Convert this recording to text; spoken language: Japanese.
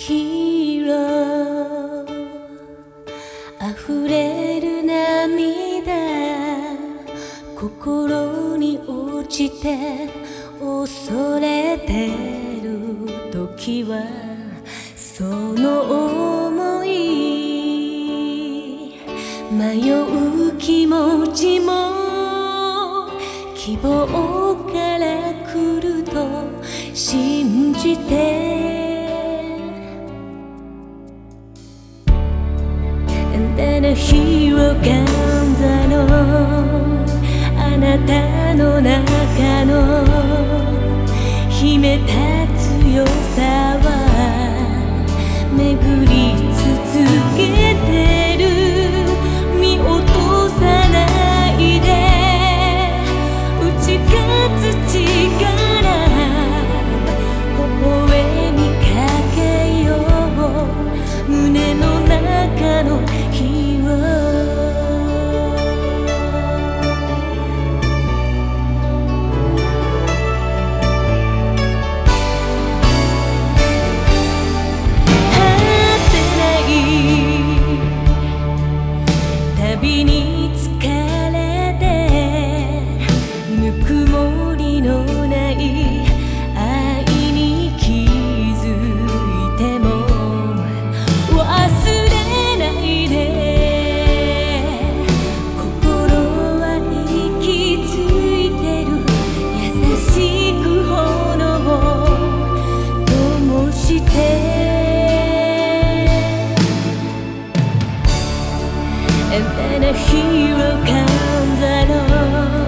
ヒーロー溢れる涙心に落ちて恐れてる時はその想い迷う気持ちも希望から来ると信じてかんだの。あなたの中の秘めた強さは And then a hero comes along.